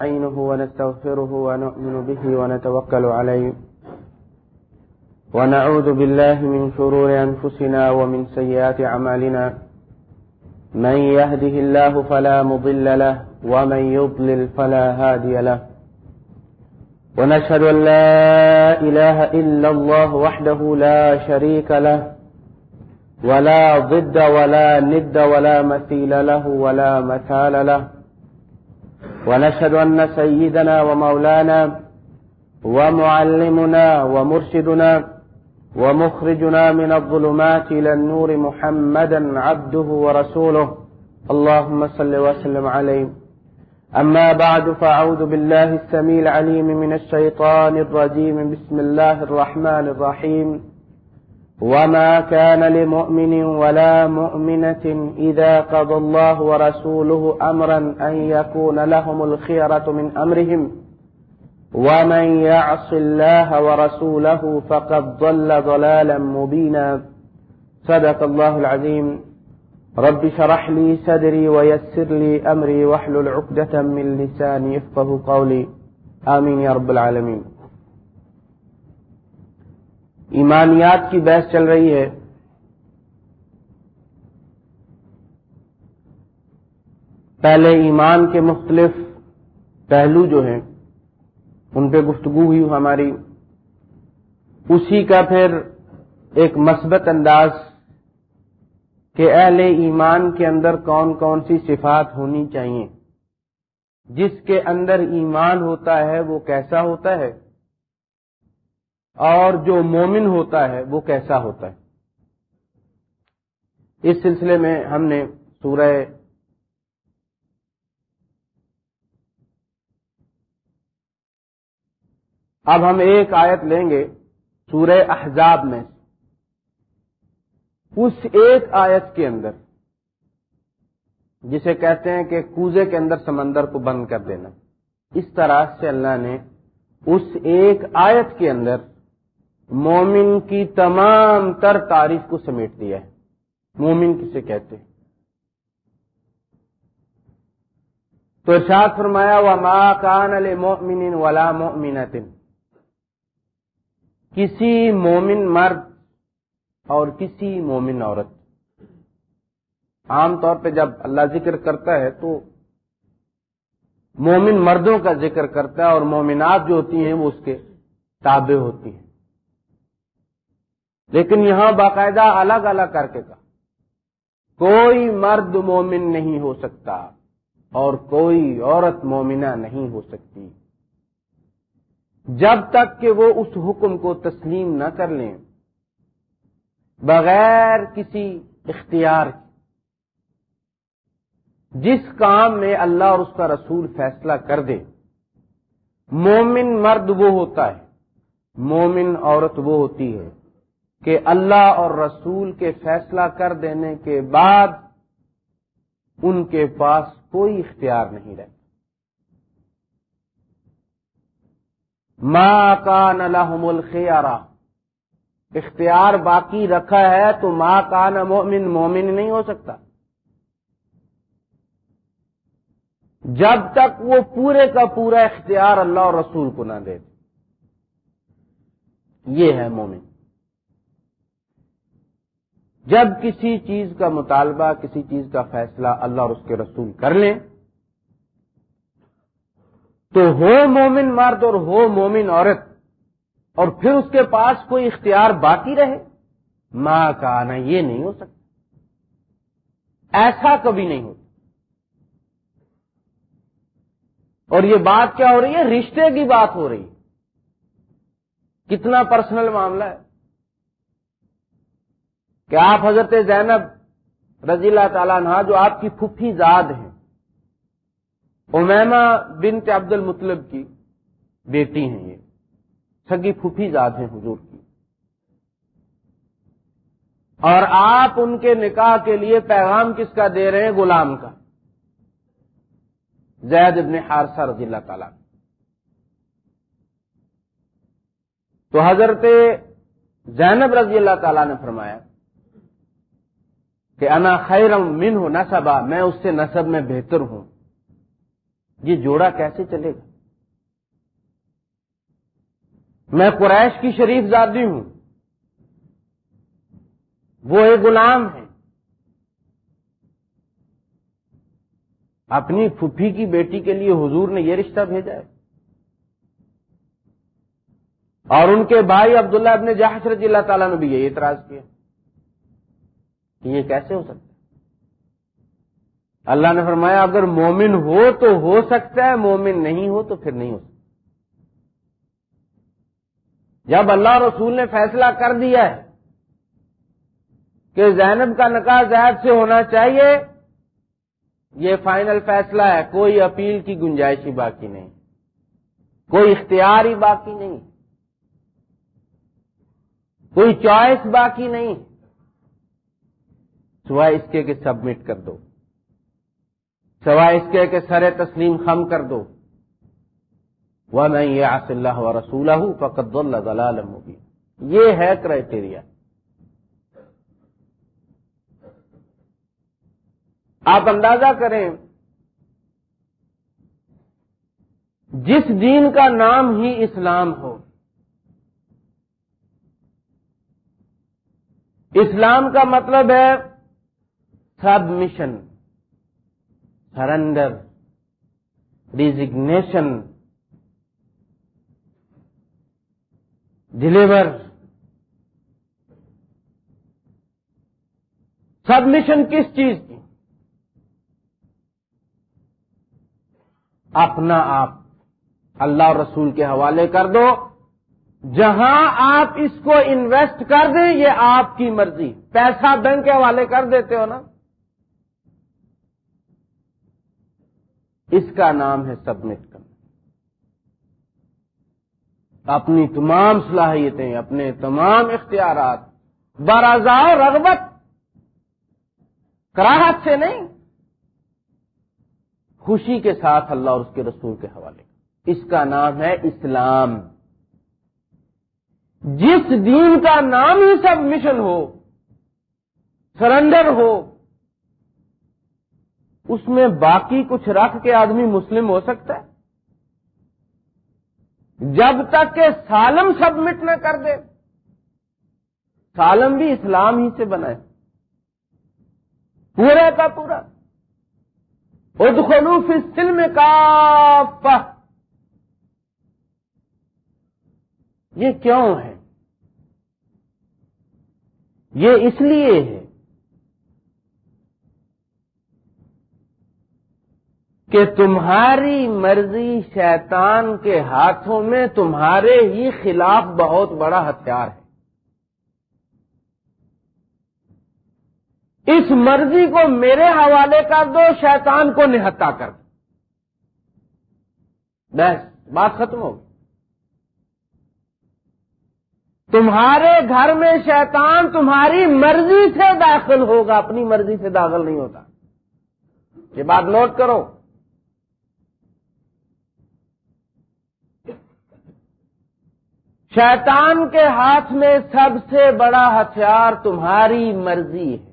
نستعينه ونستغفره ونؤمن به ونتوكل عليه. ونعوذ بالله من شرور أنفسنا ومن سيئات عمالنا من يهده الله فلا مضل له ومن يضلل فلا هادي له. ونشهد أن لا إله إلا الله وحده لا شريك له. ولا ضد ولا ند ولا مثيل له ولا مثال له. ونشهد أن سيدنا ومولانا ومعلمنا ومرشدنا ومخرجنا من الظلمات إلى النور محمدا عبده ورسوله. اللهم صل وسلم عليه. أما بعد، فأعوذ بالله السميع العليم من الشيطان الرجيم. بسم الله الرحمن الرحيم. وما كان لمؤمن ولا مؤمنة إذا قضى الله ورسوله أمرا أن يكون لهم الخيرة من أمرهم ومن يعص الله ورسوله فقد ضل ضلالا مبينا صدق الله العظيم. رب شرح لي صدري ويسر لي أمري واحلل عقدة من لساني يفقه قولي. آمين يا رب العالمين. ایمانیات کی بحث چل رہی ہے۔ پہلے ایمان کے مختلف پہلو جو ہیں، ان پہ گفتگو ہوئی ہماری۔ اسی کا پھر ایک مثبت انداز کہ اہل ایمان کے اندر کون کون سی صفات ہونی چاہیے۔ جس کے اندر ایمان ہوتا ہے، وہ کیسا ہوتا ہے؟ اور جو مومن ہوتا ہے وہ کیسا ہوتا ہے۔ اس سلسلے میں ہم نے سورہ اب ہم ایک آیت لیں گے سورہ احزاب میں۔ اس ایک آیت کے اندر جسے کہتے ہیں کہ کوزے کے اندر سمندر کو بند کر دینا۔ اس طرح سے اللہ نے اس ایک آیت کے اندر مومن کی تمام تر تعریف کو سمیٹ دیا ہے۔ مومن کسے کہتے ہیں؟ تو ارشاد فرمایا وہ ماں کان علیہ مومن ولا مومنتن کسی مومن مرد اور کسی مومن عورت۔ عام طور پہ جب اللہ ذکر کرتا ہے تو مومن مردوں کا ذکر کرتا ہے اور مومنات جو ہوتی ہیں وہ اس کے تابع ہوتی ہیں۔ لیکن یہاں باقاعدہ الگ الگ کر کے کہا، کوئی مرد مومن نہیں ہو سکتا اور کوئی عورت مومنہ نہیں ہو سکتی۔ جب تک کہ وہ اس حکم کو تسلیم نہ کر لیں، بغیر کسی اختیار جس کام میں اللہ اور اس کا رسول فیصلہ کر دے مومن مرد وہ ہوتا ہے، مومن عورت وہ ہوتی ہے۔ کہ اللہ اور رسول کے فیصلہ کر دینے کے بعد ان کے پاس کوئی اختیار نہیں رہتا۔ ماں کا نلحم الخیارا اختیار باقی رکھا ہے تو ماں کا نہ مومن مومن نہیں ہو سکتا۔ جب تک وہ پورے کا پورا اختیار اللہ اور رسول کو نہ دے۔ یہ ہے مومن۔ جب کسی چیز کا مطالبہ، کسی چیز کا فیصلہ اللہ اور اس کے رسول کر لیں، تو ہو مومن مرد اور ہو مومن عورت، اور پھر اس کے پاس کوئی اختیار باقی رہے ماں کا آنا یہ نہیں ہو سکتا۔ ایسا کبھی نہیں ہوتا اور یہ بات کیا ہو رہی ہے؟ رشتے کی بات ہو رہی ہے۔ کتنا پرسنل معاملہ ہے۔ کہ آپ حضرت زینب رضی اللہ تعالیٰ عنہ جو آپ کی پھپھی زاد ہیں امیما بنت عبد المطلب کی بیٹی ہیں یہ، سگی پھوپھی زاد ہیں حضور کی۔ اور آپ ان کے نکاح کے لیے پیغام کس کا دے رہے ہیں؟ غلام کا۔ زید ابن حارثہ رضی اللہ تعالی تو حضرت زینب رضی اللہ تعالی نے فرمایا کہ انا خیرم من ہوں نصبا میں اس سے نصب میں بہتر ہوں۔ یہ جوڑا کیسے چلے گا؟ میں قریش کی شریف زادی ہوں۔ وہ ایک غلام ہے اپنی پھپھی کی بیٹی کے لیے حضور نے یہ رشتہ بھیجا ہے۔ اور ان کے بھائی عبداللہ ابن جہاز رضی اللہ تعالیٰ نے بھی یہ اعتراض کیا۔ کہ یہ کیسے ہو سکتا ہے؟ اللہ نے فرمایا، اگر مومن ہو تو ہو سکتا ہے، مومن نہیں ہو تو پھر نہیں ہو سکتا۔ جب اللہ رسول نے فیصلہ کر دیا ہے کہ زینب کا نکاح زید سے ہونا چاہیے، یہ فائنل فیصلہ ہے، کوئی اپیل کی گنجائش ہی باقی نہیں۔ کوئی اختیار ہی باقی نہیں۔ کوئی چوائس باقی نہیں۔ سوائے اس کے کہ سبمٹ کر دو۔ سوائے اس کے کہ سر تسلیم خم کر دو۔ وہ نہیں یہ آص اللہ و رسول فقط اللہ دلال یہ ہے کرائٹیریا آپ اندازہ کریں، جس دین کا نام ہی اسلام ہو، اسلام کا مطلب ہے submission surrender resignation deliver submission کس چیز کی؟ اپنا آپ. اللہ رسول کے حوالے کر دو. جہاں آپ اس کو انویسٹ کر دیں، یہ آپ کی مرضی. پیسہ بینک کے حوالے کر دیتے ہو نا؟ اس کا نام ہے سبمٹ کرنا۔ اپنی تمام صلاحیتیں، اپنے تمام اختیارات برازا رغبت، کراہت سے نہیں، خوشی کے ساتھ اللہ اور اس کے رسول کے حوالے۔ اس کا نام ہے اسلام۔ جس دین کا نام ہی سب مشن ہو، سرنڈر ہو اس میں باقی کچھ رکھ کے آدمی مسلم ہو سکتا ہے؟ جب تک کہ سالم سبمٹ نہ کر دے۔ سالم بھی اسلام ہی سے بنا ہے۔ پورا کا پورا۔ ادخلو فی السلم کا یہ کیوں ہے؟ یہ اس لیے ہے کہ تمہاری مرضی شیطان کے ہاتھوں میں تمہارے ہی خلاف بہت بڑا ہتھیار ہے۔ اس مرضی کو میرے حوالے کر دو، شیطان کو نہتا کر دو۔ بس، بات ختم ہوگی تمہارے گھر میں شیطان تمہاری مرضی سے داخل ہوگا، اپنی مرضی سے داخل نہیں ہوتا۔ یہ بات نوٹ کرو۔ شیطان کے ہاتھ میں سب سے بڑا ہتھیار تمہاری مرضی ہے۔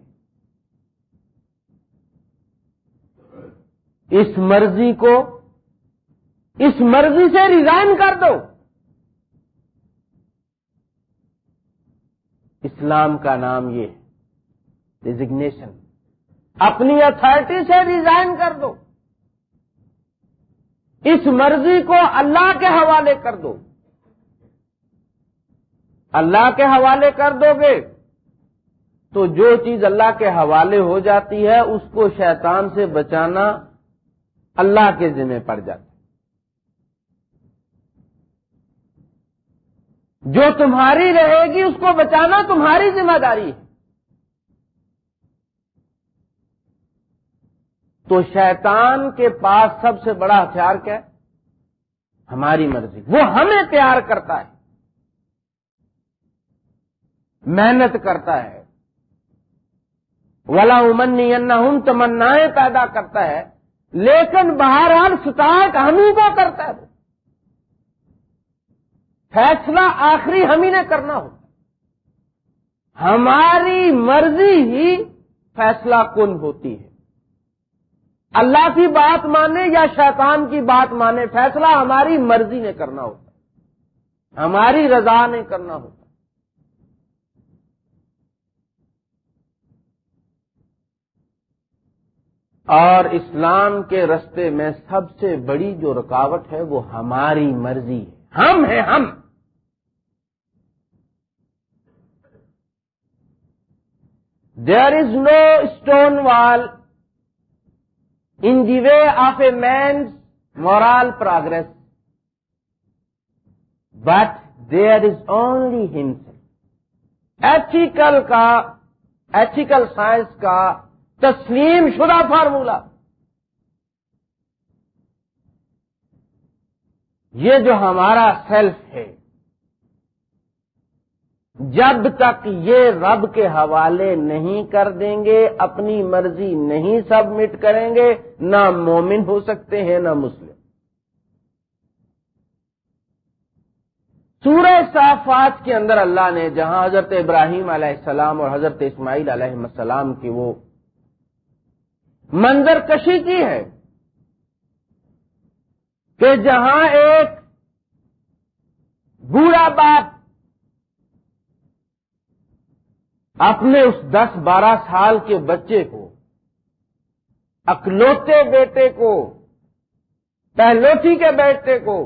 اس مرضی کو اس مرضی سے ریزائن کر دو۔ اسلام کا نام یہ ڈیزگنیشن اپنی اتارٹی سے ریزائن کر دو۔ اس مرضی کو اللہ کے حوالے کر دو۔ اللہ کے حوالے کر دو گے۔ تو جو چیز اللہ کے حوالے ہو جاتی ہے، اس کو شیطان سے بچانا اللہ کے ذمہ پڑ جاتا جو تمہاری رہے گی، اس کو بچانا تمہاری ذمہ داری ہے۔ تو شیطان کے پاس سب سے بڑا ہتھیار کیا ہے؟ ہماری مرضی۔ وہ ہمیں پیار کرتا ہے۔ محنت کرتا ہے۔ ولا امنی ہوں تمنائیں پیدا کرتا ہے۔ لیکن بہرحال ستاق ہی کو کرتا ہے۔ فیصلہ آخری ہم ہی نے کرنا ہو ہماری مرضی ہی فیصلہ کن ہوتی ہے۔ اللہ کی بات مانے یا شیطان کی بات مانے، فیصلہ ہماری مرضی نے کرنا ہوتا ہماری رضا نے کرنا ہوتا اور اسلام کے رستے میں سب سے بڑی جو رکاوٹ ہے وہ ہماری مرضی ہے۔ ہم ہیں ہم۔ دیر is no stone wall in the way of a man's moral progress but there is only hence ethical کا ایتھیکل سائنس کا تسلیم شدہ فارمولا۔ یہ جو ہمارا سیلف ہے۔ جب تک یہ رب کے حوالے نہیں کر دیں گے، اپنی مرضی نہیں سبمٹ کریں گے، نہ مومن ہو سکتے ہیں، نہ مسلم۔ سورہ صافات کے اندر اللہ نے، جہاں حضرت ابراہیم علیہ السلام اور حضرت اسماعیل علیہ السلام کی وہ منظر کشی کی ہے کہ جہاں ایک بوڑھا باپ اپنے اس دس بارہ سال کے بچے کو، اکلوتے بیٹے کو، پہلوٹی کے بیٹے کو،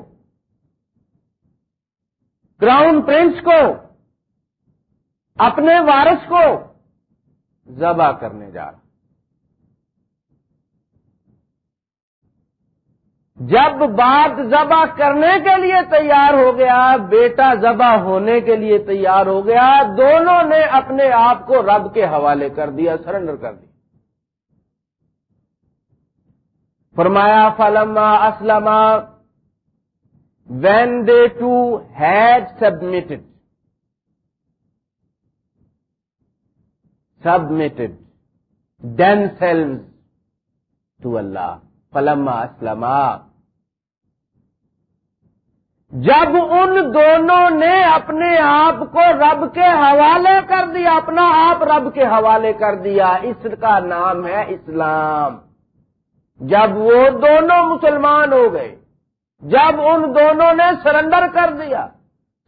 کراؤن پرنس کو، اپنے وارث کو ذبح کرنے جا رہا جب بات ذبح کرنے کے لیے تیار ہو گیا، بیٹا ذبح ہونے کے لیے تیار ہو گیا، دونوں نے اپنے آپ کو رب کے حوالے کر دیا، سرنڈر کر دیا۔ فرمایا، فلما Aslam when they two had submitted submitted then selves to اللہ فلما اسلم جب ان دونوں نے اپنے آپ کو رب کے حوالے کر دیا، اپنا آپ رب کے حوالے کر دیا، اس کا نام ہے اسلام۔ جب وہ دونوں مسلمان ہو گئے، جب ان دونوں نے سرنڈر کر دیا،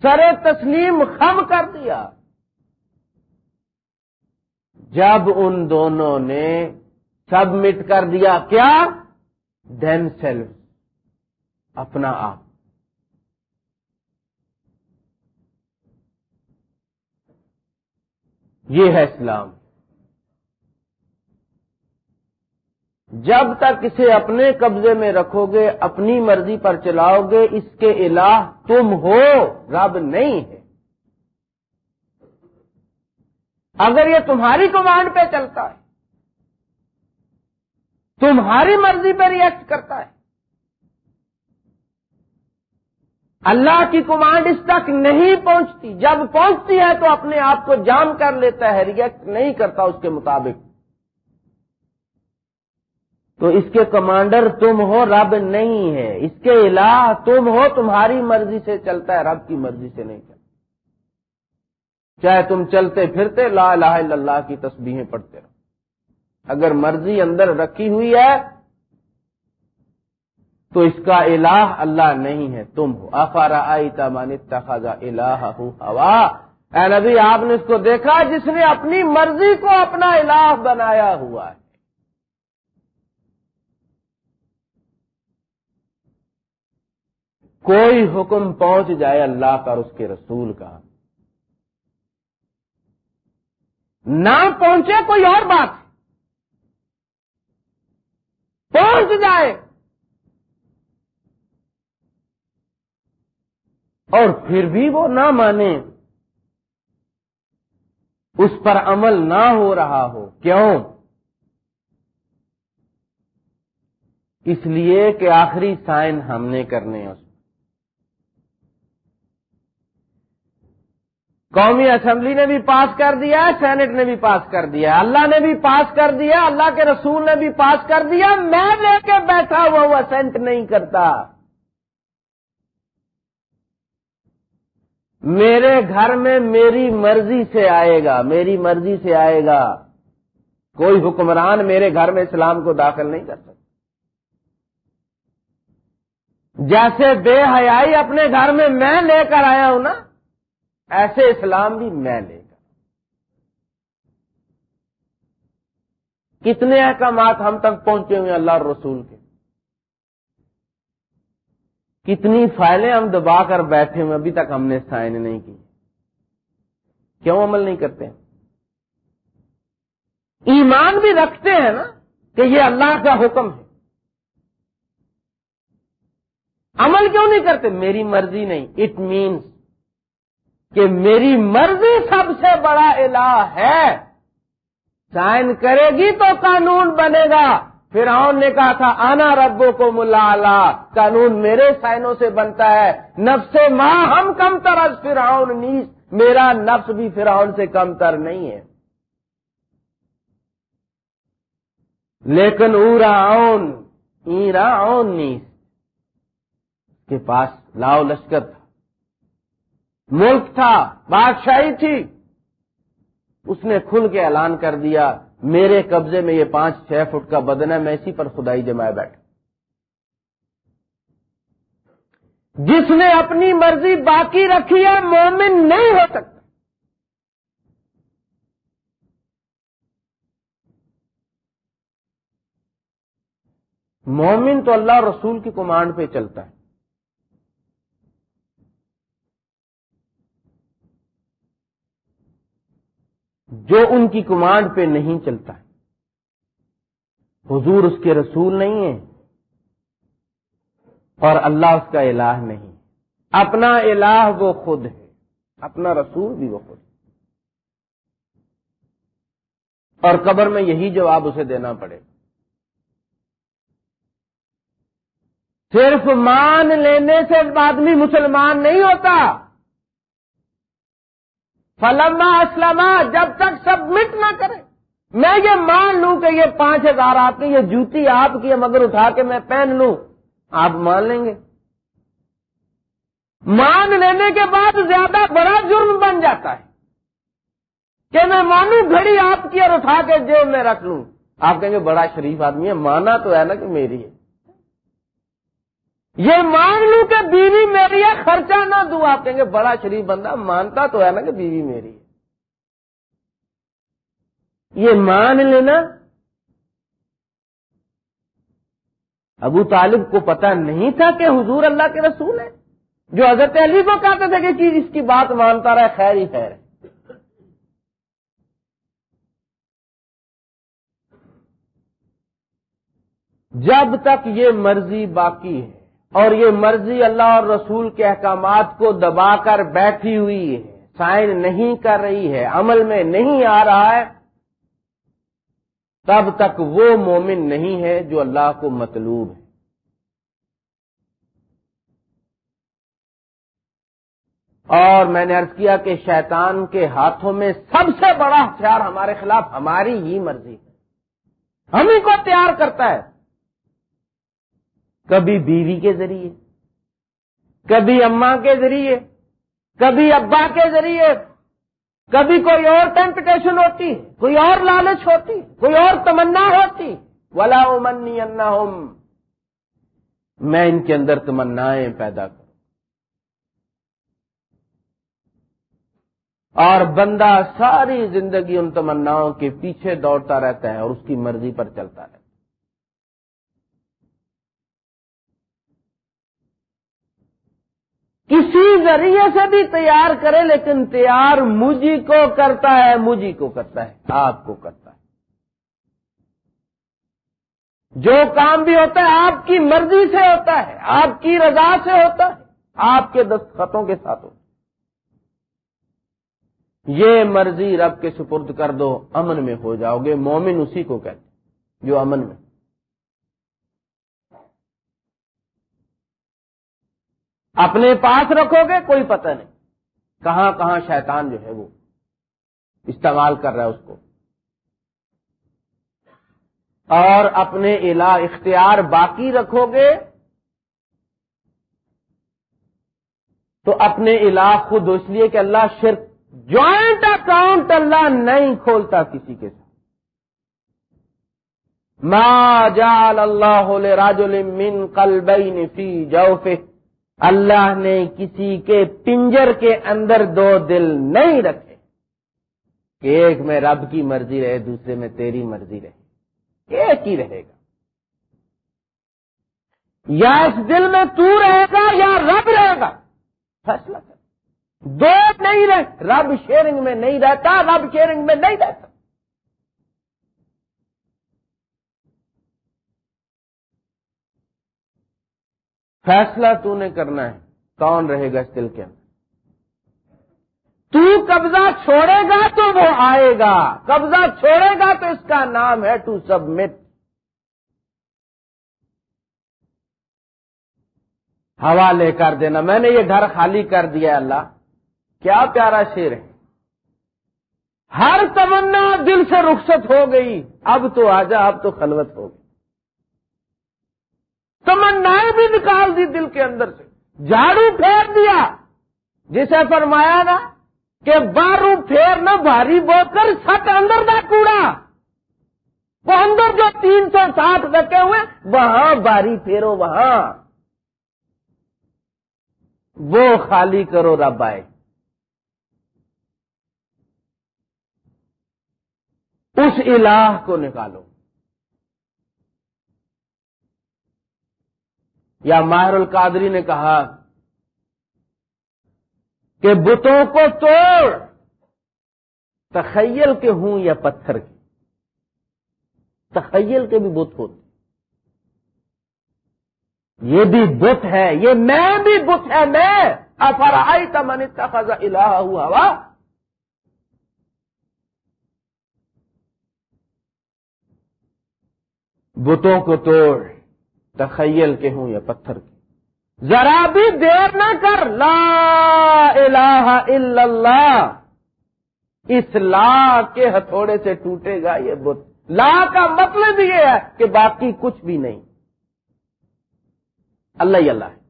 سر تسلیم خم کر دیا، جب ان دونوں نے سبمٹ کر دیا، کیا؟ دین سیلف اپنا آپ۔ یہ ہے اسلام۔ جب تک اسے اپنے قبضے میں رکھو گے، اپنی مرضی پر چلاؤ گے، اس کے الہ تم ہو، رب نہیں ہے۔ اگر یہ تمہاری کمانڈ پہ چلتا ہے، تمہاری مرضی پہ ریئیکٹ کرتا ہے اللہ کی کمانڈ اس تک نہیں پہنچتی۔ جب پہنچتی ہے تو اپنے آپ کو جام کر لیتا ہے ریئیکٹ نہیں کرتا اس کے مطابق۔ تو اس کے کمانڈر تم ہو، رب نہیں ہے۔ اس کے الہ تم ہو، تمہاری مرضی سے چلتا ہے، رب کی مرضی سے نہیں چلتا۔ چاہے تم چلتے پھرتے، لا الہ الا اللہ کی تسبیحیں پڑھتے رہو۔ اگر مرضی اندر رکھی ہوئی ہے تو اس کا الہ اللہ نہیں ہے، تم ہو۔ افارا آئی تمان تخذا الہ ہوا۔ اے نبی، آپ نے اس کو دیکھا، جس نے اپنی مرضی کو اپنا الہ بنایا ہوا ہے۔ کوئی حکم پہنچ جائے اللہ کا اس کے رسول کا۔ نہ پہنچے کوئی اور بات۔ پہنچ جائے۔ اور پھر بھی وہ نہ مانے۔ اس پر عمل نہ ہو رہا ہو۔ کیوں؟ اس لیے کہ آخری سائن ہم نے کرنے اس قومی اسمبلی نے بھی پاس کر دیا، سینٹ نے بھی پاس کر دیا، اللہ نے بھی پاس کر دیا، اللہ کے رسول نے بھی پاس کر دیا، میں لے کے بیٹھا ہوا وہ اسینٹ نہیں کرتا۔ میرے گھر میں میری مرضی سے آئے گا، میری مرضی سے آئے گا۔ کوئی حکمران میرے گھر میں اسلام کو داخل نہیں کر سکتا۔ جیسے بے حیائی اپنے گھر میں میں لے کر آیا ہوں نا، ایسے اسلام بھی میں لے کر۔ کتنے احکامات ہم تک پہنچے ہوئے اللہ رسول کے۔ کتنی فائلیں ہم دبا کر بیٹھے ہوئے ابھی تک ہم نے سائن نہیں کی۔ کیوں عمل نہیں کرتے؟ ایمان بھی رکھتے ہیں نا کہ یہ اللہ کا حکم ہے۔ عمل کیوں نہیں کرتے؟ میری مرضی نہیں۔ اٹ مینس کہ میری مرضی سب سے بڑا الہ ہے۔ سائن کرے گی تو قانون بنے گا۔ پھر نے کہا تھا آنا ربوں کو ملا قانون میرے سائنوں سے بنتا ہے۔ نفس ماں ہم کم تر از فرعون نیس میرا نفس بھی فرعون سے کم تر نہیں ہے۔ لیکن اورا اون ایرا اون نیس کے پاس لاؤ لشکر تھا۔ ملک تھا، بادشاہی تھی۔ اس نے کھل کے اعلان کر دیا۔ میرے قبضے میں یہ پانچ چھ فٹ کا بدن ہے، میں اسی پر خدائی جمائے بیٹھ جس نے اپنی مرضی باقی رکھی ہے، مومن نہیں ہو سکتا۔ مومن تو اللہ رسول کی کمانڈ پہ چلتا ہے۔ جو ان کی کمانڈ پہ نہیں چلتا حضور اس کے رسول نہیں ہے اور اللہ اس کا الہ نہیں۔ اپنا الہ وہ خود ہے۔ اپنا رسول بھی وہ خود ہے۔ اور قبر میں یہی جواب اسے دینا پڑے۔ صرف مان لینے سے آدمی مسلمان نہیں ہوتا۔ فلما اسلما، جب تک سبمٹ نہ کرے۔ میں یہ مان لوں کہ یہ پانچ ہزار آپ کی، یہ جوتی آپ کی ہے، مگر اٹھا کے میں پہن لوں۔ آپ مان لیں گے۔ مان لینے کے بعد زیادہ بڑا جرم بن جاتا ہے۔ کہ میں مانوں گھڑی آپ کی اور اٹھا کے جیب میں رکھ لوں۔ آپ کہیں گے، بڑا شریف آدمی ہے، مانا تو ہے نا کہ میری ہے۔ یہ مان لوں کہ بیوی میری ہے، خرچہ نہ دوں۔ آپ کہیں گے، بڑا شریف بندہ، مانتا تو ہے نا کہ بیوی میری ہے۔ یہ مان لینا ابو طالب کو پتا نہیں تھا کہ حضور اللہ کے رسول ہے جو حضرت علی کو کہتے تھے کہ چیز اس کی بات مانتا رہے، خیر ہی خیر جب تک یہ مرضی باقی ہے اور یہ مرضی اللہ اور رسول کے احکامات کو دبا کر بیٹھی ہوئی ہے، سائن نہیں کر رہی ہے، عمل میں نہیں آ رہا ہے، تب تک وہ مومن نہیں ہے جو اللہ کو مطلوب ہے۔ اور میں نے ارض کیا کہ شیطان کے ہاتھوں میں سب سے بڑا ہتھیار ہمارے خلاف ہماری ہی مرضی ہے۔ ہم ہی کو تیار کرتا ہے۔ کبھی بیوی کے ذریعے، کبھی اماں کے ذریعے، کبھی ابا کے ذریعے، کبھی کوئی اور ٹیمپٹیشن ہوتی، کوئی اور لالچ ہوتی، کوئی اور تمنا ہوتی۔ ولا منی انا میں ان کے اندر تمنائیں پیدا کروں۔ اور بندہ ساری زندگی ان تمناؤں کے پیچھے دوڑتا رہتا ہے اور اس کی مرضی پر چلتا رہتا ہے۔ کسی ذریعے سے بھی تیار کرے، لیکن تیار مجھے کو کرتا ہے مجھے کو کرتا ہے، آپ کو کرتا ہے۔ جو کام بھی ہوتا ہے، آپ کی مرضی سے ہوتا ہے، آپ کی رضا سے ہوتا ہے، آپ کے دستخطوں کے ساتھ ہوتا ہے۔ یہ مرضی رب کے سپرد کر دو، امن میں ہو جاؤ گے، مومن اسی کو کہتے جو امن میں۔ اپنے پاس رکھو گے، کوئی پتہ نہیں۔ کہاں کہاں شیطان جو ہے وہ استعمال کر رہا ہے اس کو۔ اور اپنے علا اختیار باقی رکھو گے۔ تو اپنے علا خود اس لیے کہ اللہ صرف جوائنٹ اکاؤنٹ اللہ نہیں کھولتا کسی کے ساتھ۔ ما جعل اللہ لرجل من قلبین فی جوفه۔ اللہ نے کسی کے پنجر کے اندر دو دل نہیں رکھے کہ ایک میں رب کی مرضی رہے، دوسرے میں تیری مرضی رہے۔ ایک ہی رہے گا۔ یا اس دل میں تو رہے گا یا رب رہے گا۔ فیصلہ کر۔ دو نہیں رہے رب شیئرنگ میں نہیں رہتا، رب شیئرنگ میں نہیں رہتا۔ فیصلہ تو نے کرنا ہے۔ کون رہے گا اس دل کے اندر؟ تو قبضہ چھوڑے گا تو وہ آئے گا۔ قبضہ چھوڑے گا تو اس کا نام ہے ٹو سبمٹ۔ ہوا لے کر دینا۔ میں نے یہ گھر خالی کر دیا اللہ۔ کیا پیارا شیر ہے۔ ہر تمنا دل سے رخصت ہو گئی۔ اب تو آجا اب تو خلوت ہو گئی۔ تمنائیں بھی نکال دی دل کے اندر سے۔ جھاڑو پھیر دیا۔ جسے فرمایا نا کہ بارو پھیر نہ، بھاری بو کر، سٹ اندر دا کوڑا۔ وہ اندر جو تین سو ساٹھ رکھے ہوئے، وہاں باری پھیرو، وہاں۔ وہ خالی کرو رب آئے۔ اس الہ کو نکالو۔ یا ماہر القادری نے کہا کہ بتوں کو توڑ، تخیل کے ہوں یا پتھر کے؟ تخیل کے بھی بت ہوتے یہ بھی بت ہے، یہ میں بھی بت ہے، میں۔ افرائی کا من خزا الہ ہوا؟ بتوں کو توڑ۔ تخیل کے ہوں یا پتھر کے۔ ذرا بھی دیر نہ کر۔ لا الہ الا اللہ۔ اس لا کے ہتھوڑے سے ٹوٹے گا یہ بت۔ لا کا مطلب یہ ہے کہ باقی کچھ بھی نہیں۔ اللہ ہی اللہ ہے۔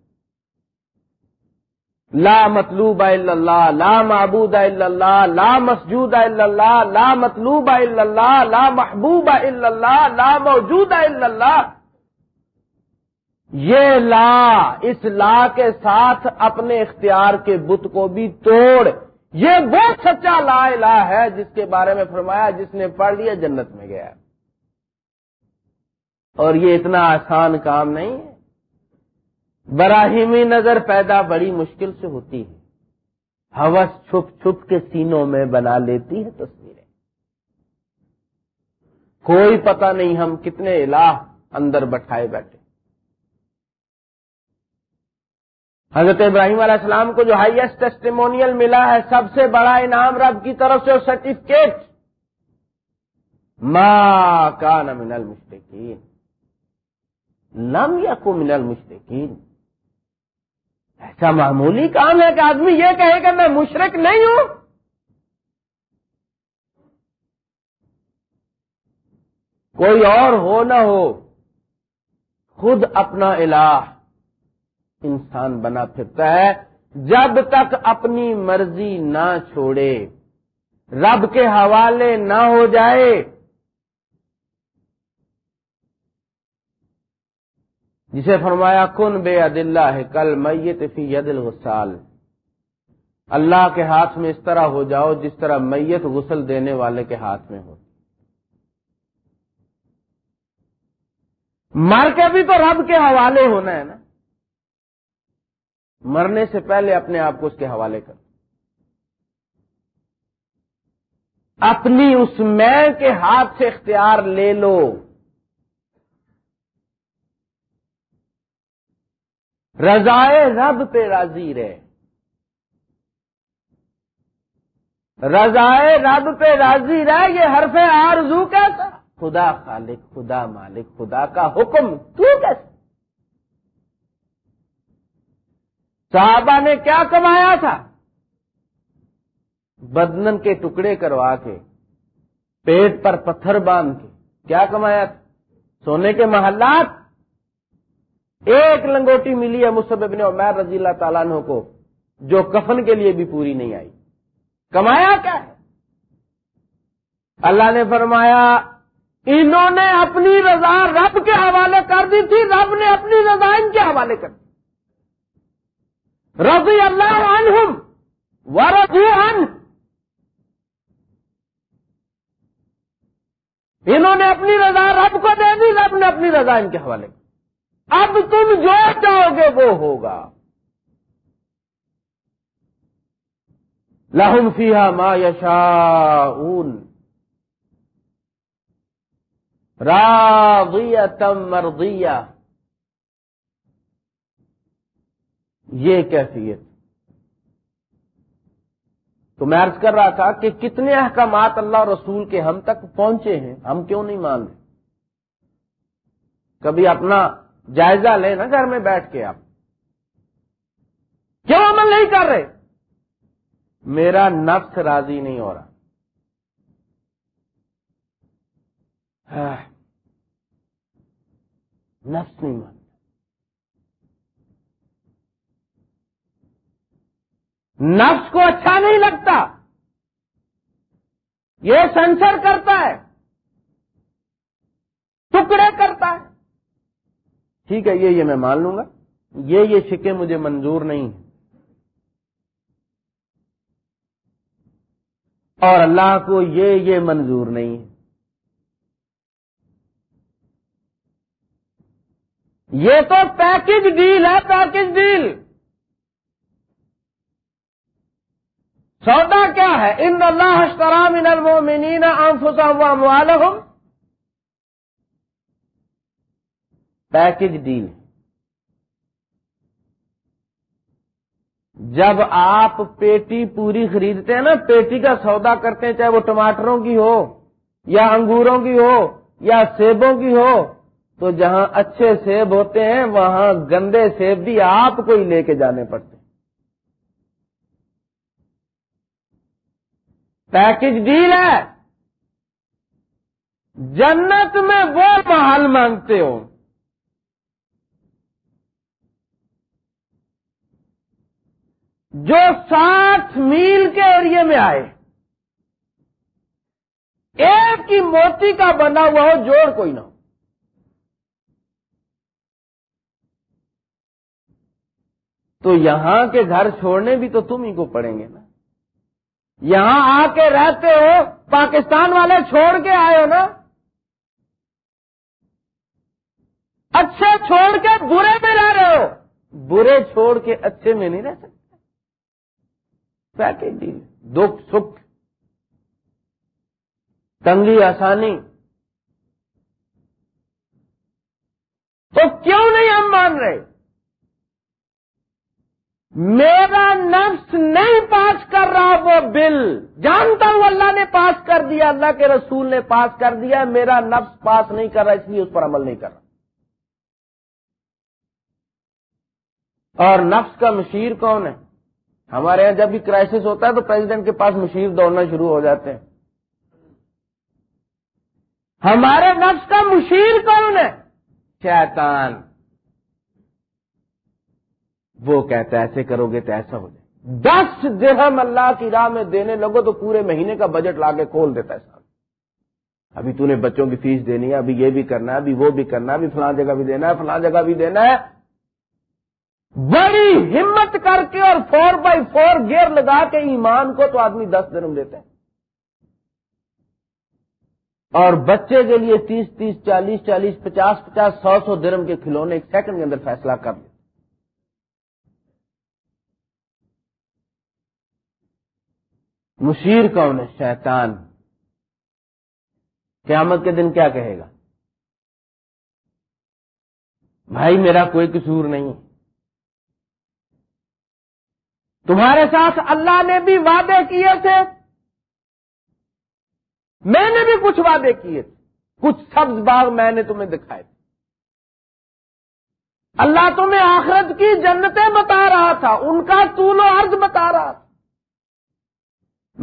لا مطلوب الا اللہ، لا معبود الا اللہ، لا مسجود الا اللہ، لا مطلوب الا اللہ، لا محبوب الا اللہ، لا موجود الا اللہ۔ یہ لا، اس لا کے ساتھ اپنے اختیار کے بت کو بھی توڑ۔ یہ وہ سچا لا الہ ہے جس کے بارے میں فرمایا، جس نے پڑھ لیا، جنت میں گیا۔ اور یہ اتنا آسان کام نہیں ہے۔ براہیمی نظر پیدا بڑی مشکل سے ہوتی ہے۔ ہوس چھپ چھپ کے سینوں میں بنا لیتی ہے تصویریں۔ کوئی پتہ نہیں ہم کتنے الہ اندر بٹھائے بیٹھے۔ حضرت ابراہیم علیہ السلام کو جو ہائیسٹ ٹیسٹیمونیل ملا ہے، سب سے بڑا انعام رب کی طرف سے سرٹیفکیٹ ماں کا من المشتقین لم یا کو من المشتقین ایسا معمولی کام ہے کہ آدمی یہ کہے کہ میں مشرق نہیں ہوں. کوئی اور ہو نہ ہو، خود اپنا الہ انسان بنا پھرتا ہے، جب تک اپنی مرضی نہ چھوڑے، رب کے حوالے نہ ہو جائے۔ جسے فرمایا، کن بے عد اللہ ہے کل میت فی ید الغسال۔ اللہ کے ہاتھ میں اس طرح ہو جاؤ جس طرح میت غسل دینے والے کے ہاتھ میں ہو۔ مر کے بھی تو رب کے حوالے ہونا ہے نا۔ مرنے سے پہلے اپنے آپ کو اس کے حوالے کر۔ اپنی اس میں کے ہاتھ سے اختیار لے لو۔ رضائے رب پہ راضی رہے۔ رضائے رب پہ راضی رہے، یہ حرف آرزو کیسا؟ خدا خالق، خدا مالک، خدا کا حکم تو کیسے صحابہ نے کیا کمایا تھا؟ بدنن کے ٹکڑے کروا کے، پیٹ پر پتھر باندھ کے، کیا کمایا تھا؟ سونے کے محلات؟ ایک لنگوٹی ملی ہے مصب ابن عمیر رضی اللہ تعالیٰ عنہ کو، جو کفن کے لیے بھی پوری نہیں آئی۔ کمایا کیا ہے؟ اللہ نے فرمایا، انہوں نے اپنی رضا رب کے حوالے کر دی تھی، رب نے اپنی رضا ان کے حوالے کر دی۔ رضی اللہ عنہم ورضو عنہ۔ انہوں نے اپنی رضا رب کو دے دی، رب نے اپنی رضا ان کے حوالے۔ اب تم جو چاہو گے وہ ہوگا۔ لہم فیحا ما یشا راضیتم مرضیہ۔ یہ کیفیت۔ تو میں عرض کر رہا تھا کہ کتنے احکامات اللہ رسول کے ہم تک پہنچے ہیں، ہم کیوں نہیں مان رہے؟ کبھی اپنا جائزہ لیں نا گھر میں بیٹھ کے آپ۔ کیوں عمل نہیں کر رہے؟ میرا نفس راضی نہیں ہو رہا۔ نفس نہیں مان نفس کو اچھا نہیں لگتا۔ یہ سنسر کرتا ہے۔ ٹکڑے کرتا ہے۔ ٹھیک ہے، یہ یہ میں مان لوں گا۔ یہ یہ شکے مجھے منظور نہیں ہیں۔ اور اللہ کو یہ یہ منظور نہیں ہے یہ تو پیکج ڈیل ہے پیکج ڈیل سودا کیا ہے؟ ان اللہ اشترام ان المومنین انفسهم واموالهم پیکج ڈیل جب آپ پیٹی پوری خریدتے ہیں نا، پیٹی کا سودا کرتے ہیں، چاہے وہ ٹماٹروں کی ہو، یا انگوروں کی ہو، یا سیبوں کی ہو، تو جہاں اچھے سیب ہوتے ہیں، وہاں گندے سیب بھی آپ کو ہی لے کے جانے پڑتے پیکج ڈیل ہے۔ جنت میں وہ محل مانگتے ہو۔ جو ساٹھ میل کے ایریے میں آئے۔ ایک کی موتی کا بنا ہوا ہو، جوڑ کوئی نہ ہو۔ تو یہاں کے گھر چھوڑنے بھی تو تم ہی کو پڑیں گے نا۔ یہاں آ کے رہتے ہو، پاکستان والے چھوڑ کے آئے ہو نا؟ اچھے چھوڑ کے برے میں رہ رہے ہو۔ برے چھوڑ کے اچھے میں نہیں رہ سکتے۔ پیکج دکھ، سکھ۔ تنگی، آسانی۔ تو کیوں نہیں ہم مان رہے؟ میرا نفس نہیں پاس کر رہا وہ بل۔ جانتا ہوں اللہ نے پاس کر دیا، اللہ کے رسول نے پاس کر دیا، میرا نفس پاس نہیں کر رہا، اس لیے اس پر عمل نہیں کر رہا۔ اور نفس کا مشیر کون ہے؟ ہمارے یہاں جب بھی کرائسس ہوتا ہے تو پریزیڈنٹ کے پاس مشیر دوڑنا شروع ہو جاتے ہیں۔ ہمارے نفس کا مشیر کون ہے؟ شیطان۔ وہ کہتا ہے، ایسے کرو گے تو ایسا ہو جائے۔ دس درہم اللہ کی راہ میں دینے لگو تو پورے مہینے کا بجٹ لا کے کھول دیتا ہے سامنے ابھی تو نے بچوں کی فیس دینی ہے، ابھی یہ بھی کرنا ہے، ابھی وہ بھی کرنا ہے، ابھی فلاں جگہ بھی دینا ہے، فلاں جگہ بھی دینا ہے۔ بڑی ہمت کر کے اور فور بائی فور گیئر لگا کے ایمان کو تو آدمی دس درم دیتے ہیں اور بچے کے لیے تیس تیس چالیس چالیس پچاس پچاس سو سو درم کے کھلونے ایک سیکنڈ کے اندر فیصلہ کر لیں مشیر کون ہے؟ شیطان۔ قیامت کے دن کیا کہے گا؟ بھائی، میرا کوئی قصور نہیں۔ تمہارے ساتھ اللہ نے بھی وعدے کیے تھے۔ میں نے بھی کچھ وعدے کیے تھے۔ کچھ سبز باغ میں نے تمہیں دکھائے تھے۔ اللہ تمہیں آخرت کی جنتیں بتا رہا تھا۔ ان کا طول و عرض بتا رہا تھا۔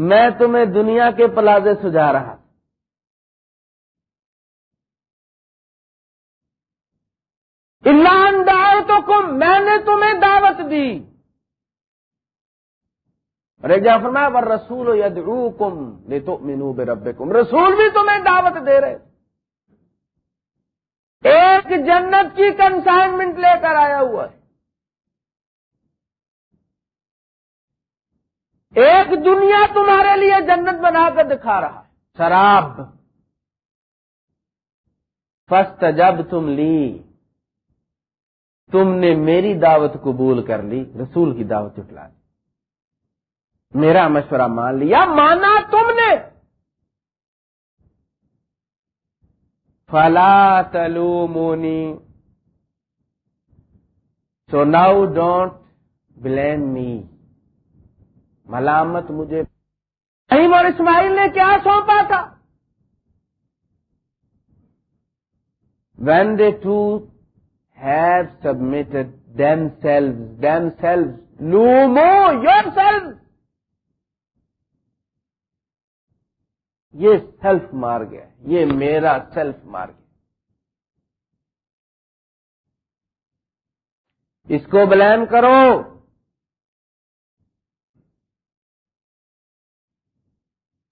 میں تمہیں دنیا کے پلازے سجا رہا۔ اللہ ڈال تو کم میں نے تمہیں دعوت دی۔ ریجا فرمایا ور رسول یدعوکم لے تو مینو بے رب رسول بھی تمہیں دعوت دے رہے۔ ایک جنت کی کنسائنمنٹ لے کر آیا ہوا ہے۔ ایک دنیا تمہارے لیے جنت بنا کر دکھا رہا ہے۔ شراب۔ فسٹ جب تم لی۔ تم نے میری دعوت قبول کر لی، رسول کی دعوت اٹھلا دی۔ میرا مشورہ مان لیا، مانا تم نے۔ فلا تلو Muni so now don't blame me ملامت مجھے اور اسماعیل نے کیا سونپا تھا؟ When they two have submitted themselves themselves لومو yourselves یہ سیلف مار گیا یہ میرا سیلف مار گیا اس کو بلیم کرو۔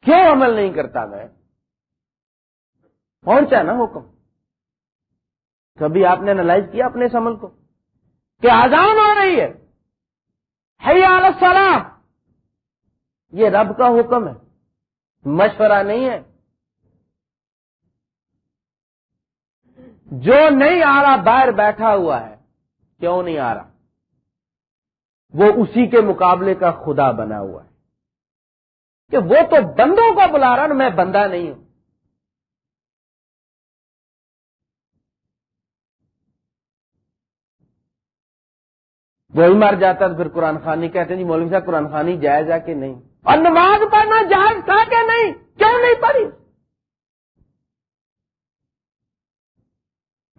کیوں عمل نہیں کرتا میں؟ پہنچا نا حکم کبھی آپ نے انالائز کیا اپنے اس عمل کو؟ کہ آزان ہو رہی ہے۔ السلام یہ رب کا حکم ہے۔ مشورہ نہیں ہے۔ جو نہیں آ رہا، باہر بیٹھا ہوا ہے۔ کیوں نہیں آ رہا؟ وہ اسی کے مقابلے کا خدا بنا ہوا ہے۔ کہ وہ تو بندوں کو بلا رہا میں بندہ نہیں ہوں۔ وہی مر جاتا تو پھر قرآن خانی کہتے ہیں جی مولوی صاحب، قرآن خانی جائز ہے کہ نہیں؟ اور نماز پڑھنا جائز تھا کہ نہیں؟ کیوں نہیں پڑھی؟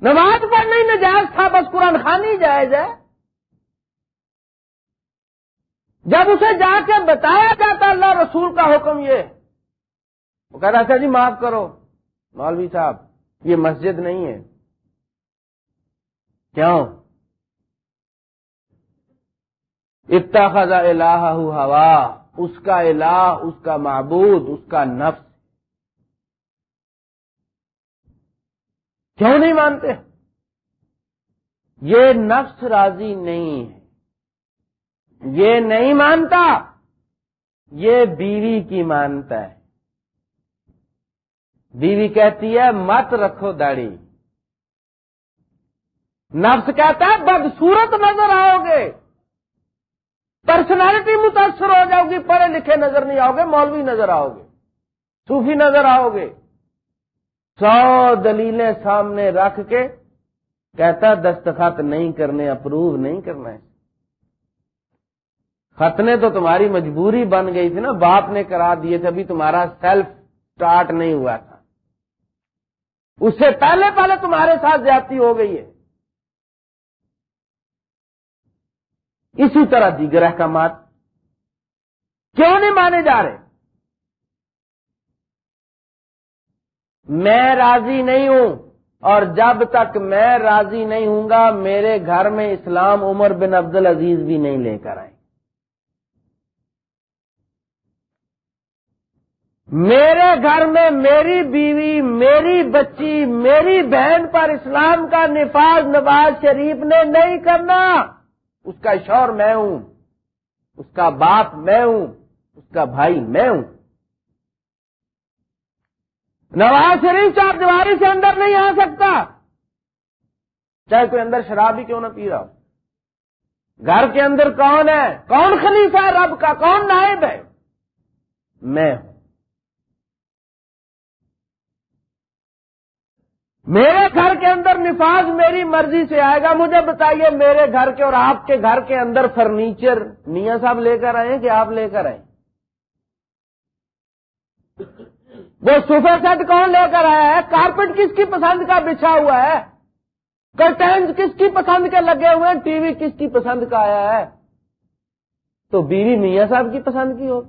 نماز پڑھنا ہی نجائز تھا، بس قرآن خانی جائز ہے۔ جب اسے جا کے بتایا جاتا اللہ رسول کا حکم یہ، وہ کہتا اچھا جی معاف کرو۔ مولوی صاحب، یہ مسجد نہیں ہے۔ کیوں؟ اتخذ الہ ہوا، اس کا الہ، اس کا معبود، اس کا نفس۔ کیوں نہیں مانتے؟ یہ نفس راضی نہیں ہے۔ یہ نہیں مانتا، یہ بیوی کی مانتا ہے۔ بیوی کہتی ہے، مت رکھو داڑھی۔ نفس کہتا ہے بدسورت نظر آؤ گے پرسنالٹی متاثر ہو جاؤ گی پڑھے لکھے نظر نہیں آؤ گے مولوی نظر آؤ گے صوفی نظر آؤ گے سو دلیلیں سامنے رکھ کے کہتا دستخط نہیں کرنے، اپروو نہیں کرنا ہے۔ ختنے تو تمہاری مجبوری بن گئی تھی نا، باپ نے کرا دیے تھے، ابھی تمہارا سیلف سٹارٹ نہیں ہوا تھا۔ اس سے پہلے پہلے تمہارے ساتھ جاتی ہو گئی ہے۔ اسی طرح دیگر احکامات۔ کیوں نہیں مانے جا رہے؟ میں راضی نہیں ہوں اور جب تک میں راضی نہیں ہوں گا، میرے گھر میں اسلام عمر بن عبد العزیز بھی نہیں لے کر آئے میرے گھر میں میری بیوی، میری بچی، میری بہن پر اسلام کا نفاذ نواز شریف نے نہیں کرنا۔ اس کا شور میں ہوں، اس کا باپ میں ہوں، اس کا بھائی میں ہوں۔ نواز شریف چار دیواری سے اندر نہیں آ سکتا۔ چاہے کوئی اندر شراب ہی کیوں نہ پی رہا ہو۔ گھر کے اندر کون ہے؟ کون خلیفہ ہے رب کا؟ کون نائب ہے؟ میں ہوں۔ میرے گھر کے اندر نفاذ میری مرضی سے آئے گا۔ مجھے بتائیے میرے گھر کے اور آپ کے گھر کے اندر فرنیچر میاں صاحب لے کر آئے کہ آپ لے کر آئے؟ وہ سوفا سیٹ کون لے کر آیا ہے؟ کارپیٹ کس کی پسند کا بچھا ہوا ہے؟ کرٹینز کس کی پسند کے لگے ہوئے ہیں؟ ٹی وی کس کی پسند کا آیا ہے؟ تو بیوی میاں صاحب کی پسند کی ہو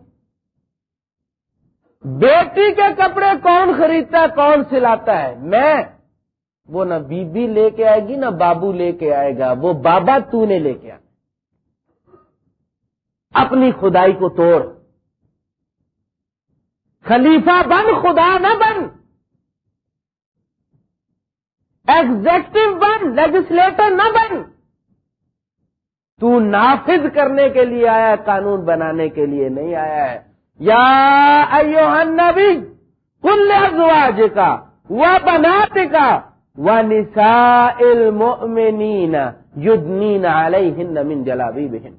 بیٹی کے کپڑے کون خریدتا ہے؟ کون سلاتا ہے؟ میں وہ نہ بی بی لے کے آئے گی نہ بابو لے کے آئے گا، وہ بابا تو نے لے کے آنا۔ اپنی خدائی کو توڑ۔ خلیفہ بن، خدا نہ بن۔ ایگزیکٹو بن لیجسلیٹر نہ بن۔ تو نافذ کرنے کے لیے آیا قانون بنانے کے لیے نہیں آیا ہے۔ یا ایو النبی، کل ازواج کا وہ بنات کا وہ نسا المؤمنین یدنین علیہن من جلابی بہن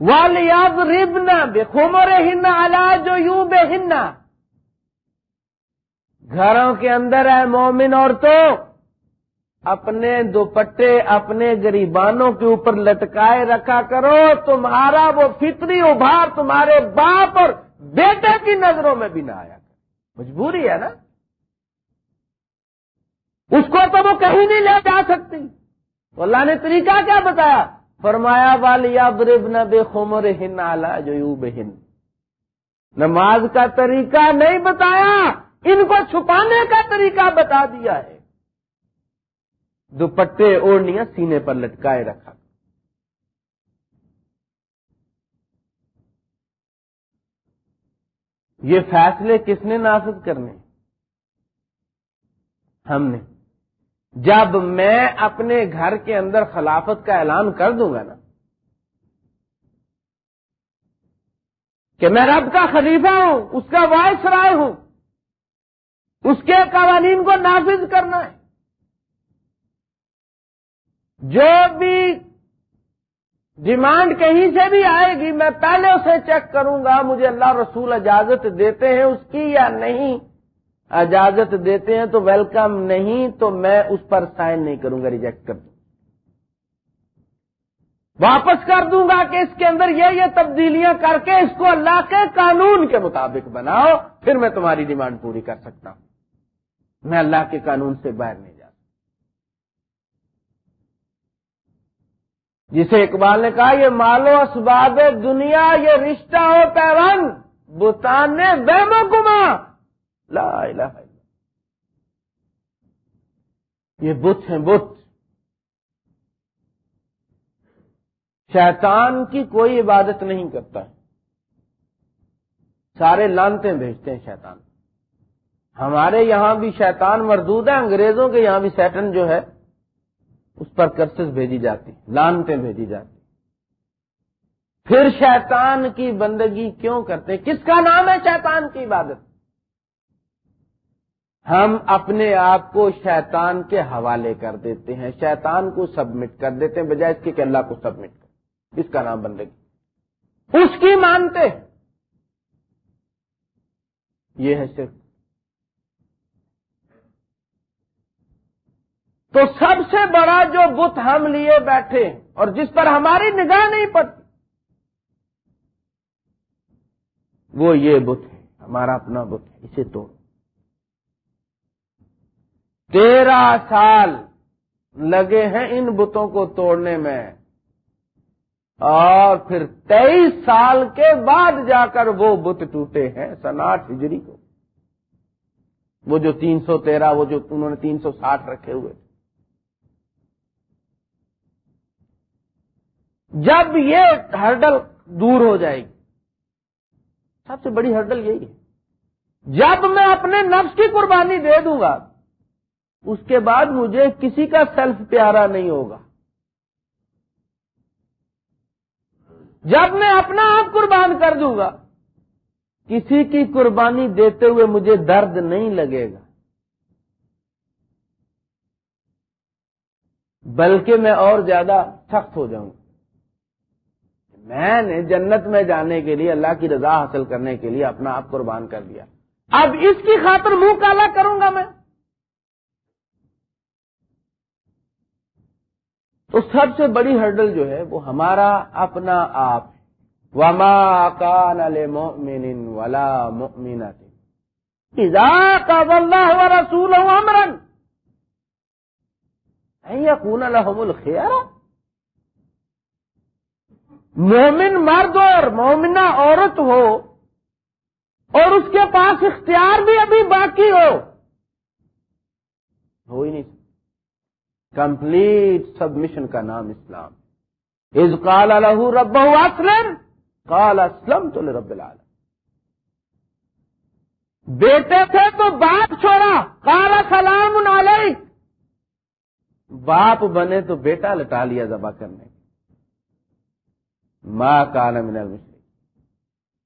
والیاض ربنا بے خمر ہن جو یوں بے گھروں کے اندر ہے مومن عورتوں، اپنے دوپٹے اپنے گریبانوں کے اوپر لٹکائے رکھا کرو، تمہارا وہ فطری ابھار تمہارے باپ اور بیٹے کی نظروں میں بھی نہ آیا مجبوری ہے نا؟ اس کو تو وہ کہیں نہیں لے جا سکتی۔ اللہ نے طریقہ کیا بتایا؟ فرمایا والیا برب بے خمر ہن آلہ جو نماز کا طریقہ نہیں بتایا، ان کو چھپانے کا طریقہ بتا دیا ہے۔ دوپٹے اوڑنیاں سینے پر لٹکائے رکھا۔ یہ فیصلے کس نے نافذ کرنے ہم نے جب میں اپنے گھر کے اندر خلافت کا اعلان کر دوں گا نا کہ میں رب کا خلیفہ ہوں، اس کا وائس رائے ہوں، اس کے قوانین کو نافذ کرنا ہے۔ جو بھی ڈیمانڈ کہیں سے بھی آئے گی، میں پہلے اسے چیک کروں گا، مجھے اللہ رسول اجازت دیتے ہیں اس کی یا نہیں؟ اجازت دیتے ہیں تو ویلکم، نہیں تو میں اس پر سائن نہیں کروں گا، ریجیکٹ کر دوں۔ واپس کر دوں گا کہ اس کے اندر یہ یہ تبدیلیاں کر کے اس کو اللہ کے قانون کے مطابق بناؤ، پھر میں تمہاری ڈیمانڈ پوری کر سکتا ہوں۔ میں اللہ کے قانون سے باہر نہیں جاتا جسے اقبال نے کہا، یہ مالو اسباب دنیا، یہ رشتہ ہو پیون بتان نے بہمو گما لا الہ الا یہ بت ہیں بت۔ شیطان کی کوئی عبادت نہیں کرتا۔ سارے لانتے بھیجتے ہیں شیطان۔ ہمارے یہاں بھی شیطان مردود ہے انگریزوں کے یہاں بھی سیٹن جو ہے اس پر کرسز بھیجی جاتی لانتے بھیجی جاتی۔ پھر شیطان کی بندگی کیوں کرتے؟ کس کا نام ہے شیطان کی عبادت؟ ہم اپنے آپ کو شیطان کے حوالے کر دیتے ہیں، شیطان کو سبمٹ کر دیتے ہیں، بجائے اس کے کہ اللہ کو سبمٹ کر اس کا نام بندگی۔ اس کی مانتے۔ یہ ہے صرف تو سب سے بڑا جو بت ہم لیے بیٹھے اور جس پر ہماری نگاہ نہیں پڑتی، وہ یہ بت ہے، ہمارا اپنا بت ہے، اسے توڑ۔ تیرہ سال لگے ہیں ان بتوں کو توڑنے میں، اور پھر تیئیس سال کے بعد جا کر وہ بت ٹوٹے ہیں سناٹ ہجری کو۔ وہ جو تین سو تیرہ، وہ جو انہوں نے تین سو ساٹھ رکھے ہوئے تھے۔ جب یہ ہرڈل دور ہو جائے گی، سب سے بڑی ہرڈل یہی ہے۔ جب میں اپنے نفس کی قربانی دے دوں گا، اس کے بعد مجھے کسی کا سیلف پیارا نہیں ہوگا۔ جب میں اپنا آپ قربان کر دوں گا، کسی کی قربانی دیتے ہوئے مجھے درد نہیں لگے گا۔ بلکہ میں اور زیادہ سخت ہو جاؤں۔ گا میں نے جنت میں جانے کے لیے اللہ کی رضا حاصل کرنے کے لیے اپنا آپ قربان کر دیا۔ اب اس کی خاطر منہ کالا کروں گا میں۔ تو سب سے بڑی ہرڈل جو ہے وہ ہمارا اپنا آپ۔ وما کان المؤمن ولا مؤمنات اذا قضى الله ورسوله امرا ان يكون لهم الخيار مومن مرد اور مومنہ عورت ہو اور اس کے پاس اختیار بھی ابھی باقی ہو۔ ہو ہی نہیں۔ کمپلیٹ سبمشن کا نام اسلام۔ از کال الح رب اسلم کال اسلم تو رب العالم بیٹے تھے تو باپ چھوڑا کالا سلام علیک۔ باپ بنے تو بیٹا لٹا لیا ذبح کرنے۔ ماں کالا من المشرک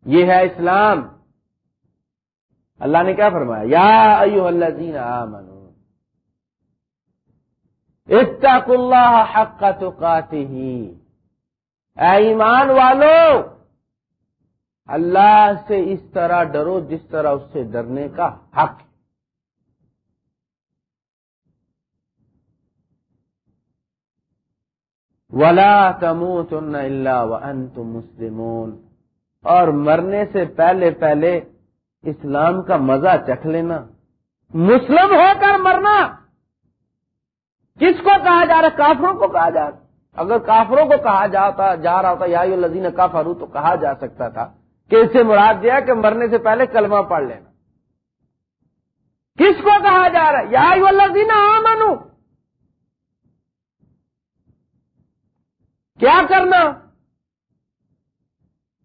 یہ ہے اسلام۔ اللہ نے کیا فرمایا؟ یا ایو اللہ جین آمنو اتق اللہ حق تقاته۔ اے ایمان والو، اللہ سے اس طرح ڈرو جس طرح اس سے ڈرنے کا حق ولا تموتن الا وانتم مسلمون۔ اور مرنے سے پہلے پہلے اسلام کا مزہ چکھ لینا۔ مسلم ہو کر مرنا۔ کس کو کہا جا رہا کافروں کو کہا جا رہا اگر کافروں کو کہا جاتا جا رہا تھا یا لذین کا تو کہا جا سکتا تھا کہ اسے مراد دیا کہ مرنے سے پہلے کلمہ پڑھ لینا۔ کس کو کہا جا رہا ہے؟ یا لذین آمنو کیا کرنا؟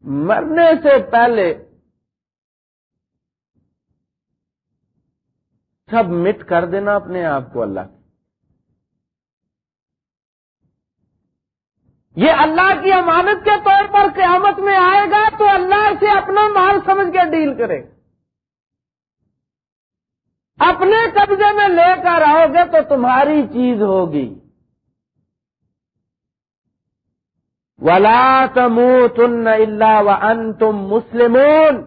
مرنے سے پہلے سب مٹ کر دینا اپنے آپ کو اللہ یہ اللہ کی امانت کے طور پر قیامت میں آئے گا تو اللہ سے اپنا مال سمجھ کے ڈیل کرے۔ اپنے قبضے میں لے کر آؤ گے تو تمہاری چیز ہوگی۔ ولا تم تن اللہ و ان تم مسلمون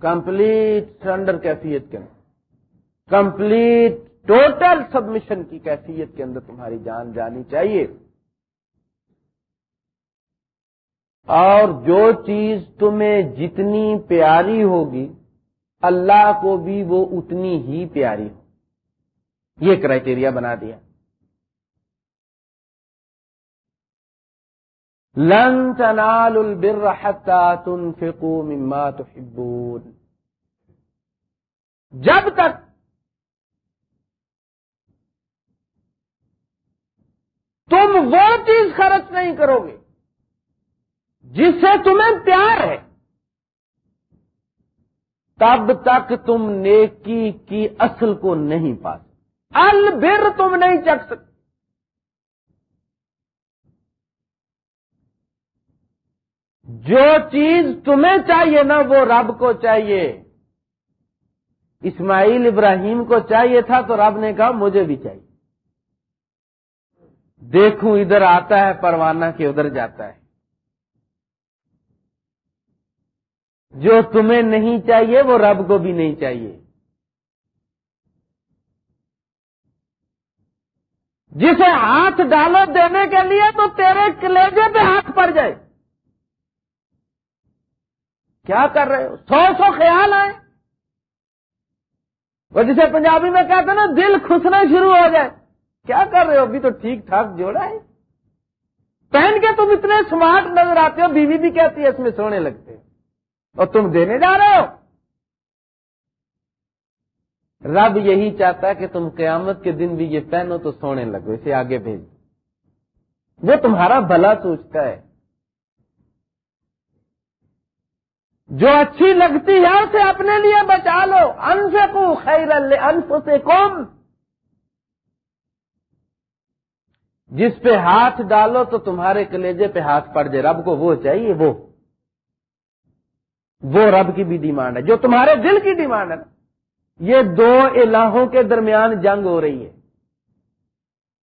کمپلیٹ سرنڈر کیفیت کے اندر۔ کمپلیٹ ٹوٹل سبمشن کی کیفیت کے اندر تمہاری جان جانی چاہیے۔ اور جو چیز تمہیں جتنی پیاری ہوگی، اللہ کو بھی وہ اتنی ہی پیاری ہو۔ یہ کرائٹیریا بنا دیا۔ لن تنال البر حتى تنفقوا مما تحبون۔ جب تک تم وہ چیز خرچ نہیں کرو گے جس سے تمہیں پیار ہے، تب تک تم نیکی کی اصل کو نہیں پا سکتے۔ البر تم نہیں چک سکتے۔ جو چیز تمہیں چاہیے نا وہ رب کو چاہیے۔ اسماعیل ابراہیم کو چاہیے تھا تو رب نے کہا مجھے بھی چاہیے۔ دیکھوں ادھر آتا ہے، پروانہ کے ادھر جاتا ہے۔ جو تمہیں نہیں چاہیے وہ رب کو بھی نہیں چاہیے۔ جسے ہاتھ ڈالو دینے کے لیے تو تیرے کلیجے پہ ہاتھ پڑ جائے۔ کیا کر رہے ہو؟ سو سو خیال آئے۔ وہ جسے پنجابی میں کہتے ہیں نا، دل خسنا شروع ہو جائے۔ کیا کر رہے ہو؟ ابھی تو ٹھیک ٹھاک جوڑا ہے۔ پہن کے تم اتنے سمارٹ نظر آتے ہو، بیوی بھی کہتی ہے، اس میں سونے لگتے اور تم دینے جا رہے ہو۔ رب یہی چاہتا ہے کہ تم قیامت کے دن بھی یہ پہنو تو سونے لگو، اسے آگے بھیج۔ وہ تمہارا بھلا سوچتا ہے۔ جو اچھی لگتی ہے اسے اپنے لیے بچا لو۔ ان سے کو خیر انف سے کون جس پہ ہاتھ ڈالو تو تمہارے کلیجے پہ ہاتھ پڑ جائے۔ رب کو وہ چاہیے، وہ۔ وہ رب کی بھی ڈیمانڈ ہے، جو تمہارے دل کی ڈیمانڈ ہے۔ یہ دو الہوں کے درمیان جنگ ہو رہی ہے۔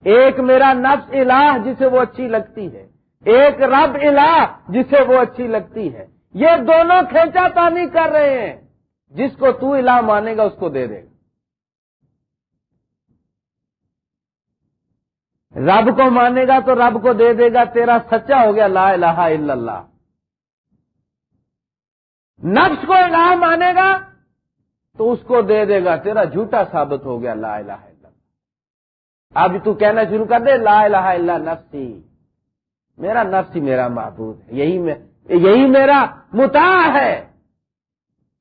ایک میرا نفس الہ جسے وہ اچھی لگتی ہے، ایک رب الہ جسے وہ اچھی لگتی ہے۔ یہ دونوں کھینچا تانی کر رہے ہیں۔ جس کو تو الہ مانے گا اس کو دے دے۔ گا رب کو مانے گا تو رب کو دے دے گا، تیرا سچا ہو گیا، لا الہ الا اللہ۔ نفس کو الہ مانے گا تو اس کو دے دے گا، تیرا جھوٹا ثابت ہو گیا، لا الہ الا اللہ۔ اب تو کہنا شروع کر دے، لا الہ الا نفسی۔ میرا نفس ہی میرا معبود ہے، یہی میں یہی میرا متا ہے۔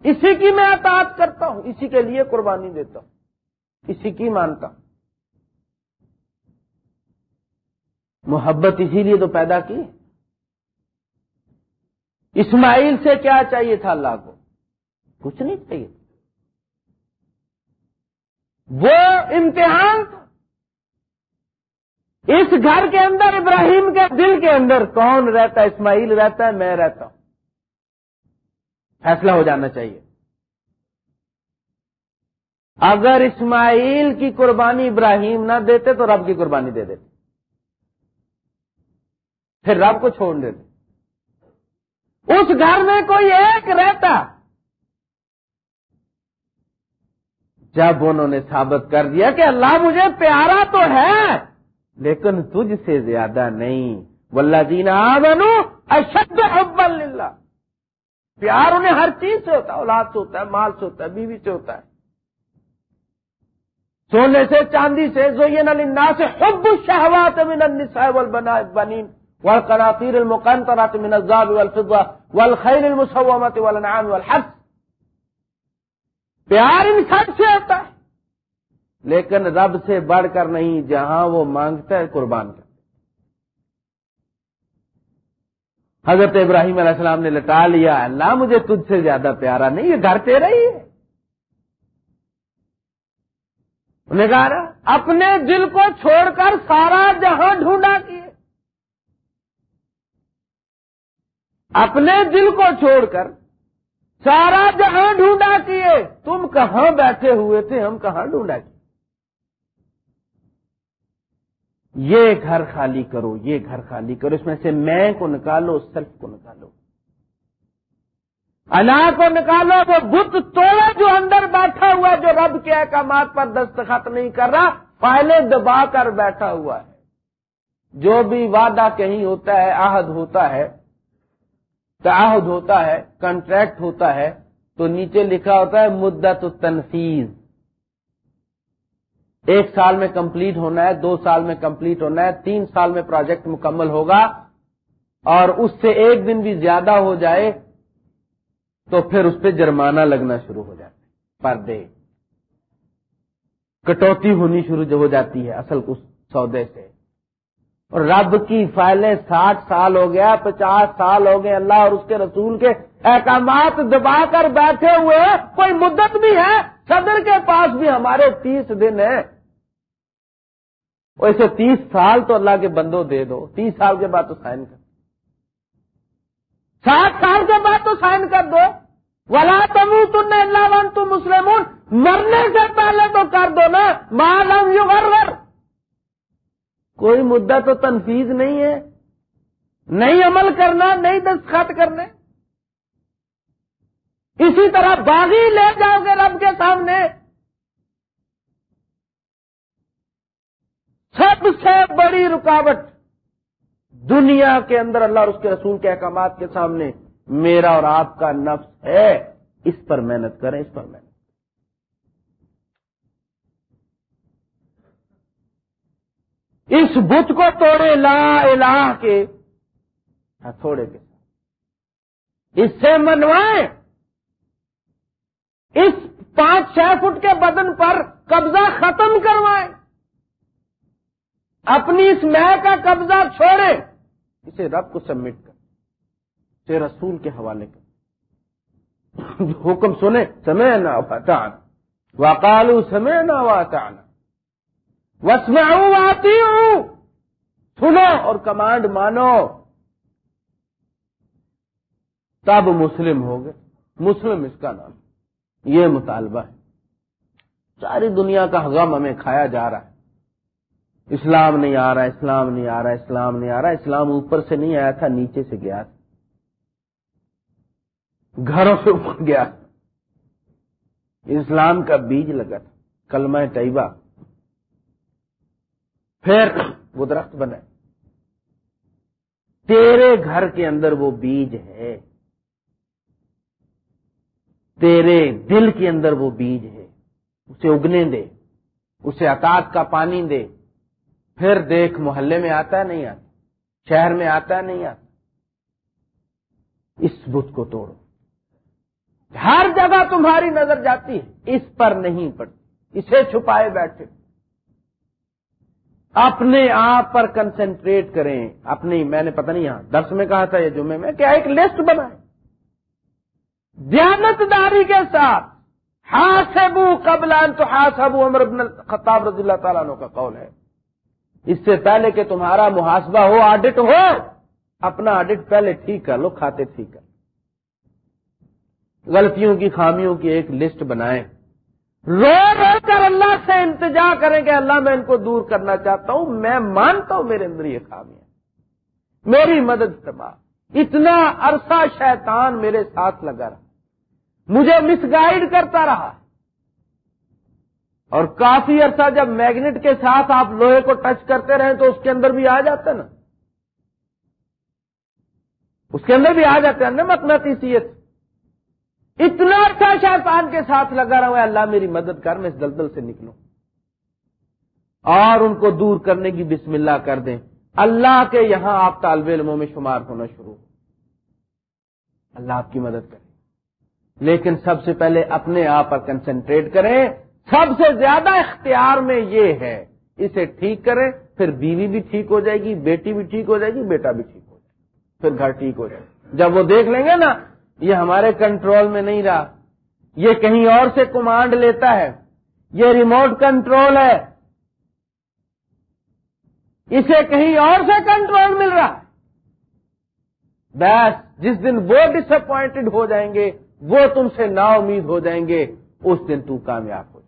اسی کی میں اطاعت کرتا ہوں، اسی کے لیے قربانی دیتا ہوں، اسی کی مانتا ہوں۔ محبت اسی لیے تو پیدا کی۔ اسماعیل سے کیا چاہیے تھا اللہ کو؟ کچھ نہیں چاہیے۔ وہ امتحان تھا اس گھر کے اندر، ابراہیم کے دل کے اندر کون رہتا ہے؟ اسماعیل رہتا ہے، میں رہتا ہوں۔ فیصلہ ہو جانا چاہیے۔ اگر اسماعیل کی قربانی ابراہیم نہ دیتے تو رب کی قربانی دے دیتے۔ پھر رب کو چھوڑ دیتے۔ اس گھر میں کوئی ایک رہتا۔ جب انہوں نے ثابت کر دیا کہ اللہ مجھے پیارا تو ہے لیکن تجھ سے زیادہ نہیں۔ ولہ دینا بنو اشد حب اللہ پیار انہیں ہر چیز سے ہوتا ہے، اولاد سے ہوتا ہے، مال سے ہوتا ہے، بیوی سے ہوتا ہے۔ سونے سے، چاندی سے زوین النا سے حب الشہوات من النساء والبنین والقناطیر المقنطرات من الزاب والفضة والخیل المسومت والنعام والحرس پیار انسان سے ہوتا ہے۔ لیکن رب سے بڑھ کر نہیں، جہاں وہ مانگتا ہے قربان کر حضرت ابراہیم علیہ السلام نے لٹا لیا، اللہ مجھے تجھ سے زیادہ پیارا نہیں، یہ گھر تیرا ہی ہے۔ انہیں کہا، اپنے دل کو چھوڑ کر سارا جہاں ڈھونڈا کیے۔ اپنے دل کو چھوڑ کر سارا جہاں ڈھونڈا کیے۔ تم کہاں بیٹھے ہوئے تھے، ہم کہاں ڈھونڈا کیے؟ یہ گھر خالی کرو، یہ گھر خالی کرو، اس میں سے میں کو نکالو سیلف کو نکالو۔ انا کو نکالو، وہ بت توڑا جو اندر بیٹھا ہوا جو رب کے احکامات پر دستخط نہیں کر رہا پہلے دبا کر بیٹھا ہوا ہے۔ جو بھی وعدہ کہیں ہوتا ہے، عہد ہوتا ہے، تعہد ہوتا ہے کنٹریکٹ ہوتا ہے، تو نیچے لکھا ہوتا ہے، مدت تنفیذ ایک سال میں کمپلیٹ ہونا ہے، دو سال میں کمپلیٹ ہونا ہے، تین سال میں پروجیکٹ مکمل ہوگا اور اس سے ایک دن بھی زیادہ ہو جائے تو پھر اس پہ جرمانہ لگنا شروع ہو جاتا ہے پر ڈے کٹوتی ہونی شروع ہو جاتی ہے اصل اس سودے سے۔ اور رب کی فائلیں ساٹھ سال ہو گیا، پچاس سال ہو گئے اللہ اور اس کے رسول کے احکامات دبا کر بیٹھے ہوئے کوئی مدت بھی ہے، صدر کے پاس بھی ہمارے تیس دن ہیں۔ ویسے تیس سال تو اللہ کے بندوں دے دو، تیس سال کے بعد تو سائن کر۔ سات سال کے بعد تو سائن کر دو۔ ولا تم تم اللہ ون تم مسلم مرنے سے پہلے تو کر دو نا معلوم یو گر کوئی مدعا تو تنفیز نہیں ہے۔ نہیں عمل کرنا، نہیں دستخط کرنے۔ اسی طرح باغی لے جاؤ گے رب کے سامنے۔ سب سے بڑی رکاوٹ دنیا کے اندر اللہ اور اس کے رسول کے احکامات کے سامنے میرا اور آپ کا نفس ہے۔ اس پر محنت کریں، اس پر محنت۔ اس بت کو توڑے لا الہ کے تھوڑے کے اس سے منوائیں۔ اس پانچ چھ فٹ کے بدن پر قبضہ ختم کروائیں۔ اپنی اس مہ کا قبضہ چھوڑے اسے رب کو سبمٹ کر۔ اسے رسول کے حوالے کر۔ حکم سنے سمے نہ وطان وکالو سمے نہ وطان وسم آتی ہوں سنو اور کمانڈ مانو۔ تب مسلم ہو گئے۔ مسلم اس کا نام۔ یہ مطالبہ ہے۔ ساری دنیا کا غم ہمیں کھایا جا رہا ہے۔ اسلام نہیں آ رہا، اسلام نہیں آ رہا، اسلام نہیں آ رہا، اسلام اوپر سے نہیں آیا تھا، نیچے سے گیا تھا۔ گھروں سے اوپر گیا۔ اسلام کا بیج لگا تھا، کلمہ طیبہ۔ پھر وہ درخت بنا۔ تیرے گھر کے اندر وہ بیج ہے۔ تیرے دل کے اندر وہ بیج ہے، اسے اگنے دے، اسے اکاط کا پانی دے۔ پھر دیکھ، محلے میں آتا ہے نہیں آتا، شہر میں آتا ہے نہیں آتا۔ اس بت کو توڑو۔ ہر جگہ تمہاری نظر جاتی ہے، اس پر نہیں پڑتی، اسے چھپائے بیٹھے۔ اپنے آپ پر کنسنٹریٹ کریں۔ اپنی، میں نے پتہ نہیں یہاں درس میں کہا تھا، یہ جمعے میں کیا ایک لسٹ بنائے دیانتداری کے ساتھ ہاسبو قبل تو ہاسبو عمر بن خطاب رضی اللہ تعالیٰ عنہ کا قول ہے۔ اس سے پہلے کہ تمہارا محاسبہ ہو آڈٹ ہو، اپنا آڈٹ پہلے ٹھیک کر لو، کھاتے ٹھیک کر۔ غلطیوں کی، خامیوں کی ایک لسٹ بنائیں۔ رو رو کر اللہ سے انتجا کریں کہ اللہ میں ان کو دور کرنا چاہتا ہوں، میں مانتا ہوں میرے اندر یہ خامیاں۔ میری مدد کروا اتنا عرصہ شیطان میرے ساتھ لگا رہا۔ مجھے مس گائڈ کرتا رہا۔ اور کافی عرصہ جب میگنیٹ کے ساتھ آپ لوہے کو ٹچ کرتے رہے تو اس کے اندر بھی آ جاتا نا۔ اس کے اندر بھی آ جاتے ہیں۔ نا مقناطیسیت اتنا اچھا شیطان کے ساتھ لگا رہا ہوں اللہ میری مدد کر، میں اس دلدل سے نکلوں۔ اور ان کو دور کرنے کی بسم اللہ کر دیں۔ اللہ کے یہاں آپ طالب علموں میں شمار ہونا شروع۔ اللہ آپ کی مدد کرے لیکن سب سے پہلے اپنے آپ پر کنسنٹریٹ کریں۔ سب سے زیادہ اختیار میں یہ ہے، اسے ٹھیک کریں، پھر بیوی بھی ٹھیک ہو جائے گی، بیٹی بھی ٹھیک ہو جائے گی، بیٹا بھی ٹھیک ہو جائے گا، پھر گھر ٹھیک ہو جائے گا۔ جب وہ دیکھ لیں گے نا، یہ ہمارے کنٹرول میں نہیں رہا۔ یہ کہیں اور سے کمانڈ لیتا ہے۔ یہ ریموٹ کنٹرول ہے۔ اسے کہیں اور سے کنٹرول مل رہا۔ بس، جس دن وہ ڈس اپوائنٹڈ ہو جائیں گے وہ تم سے نا امید ہو جائیں گے اس دن تو کامیاب ہو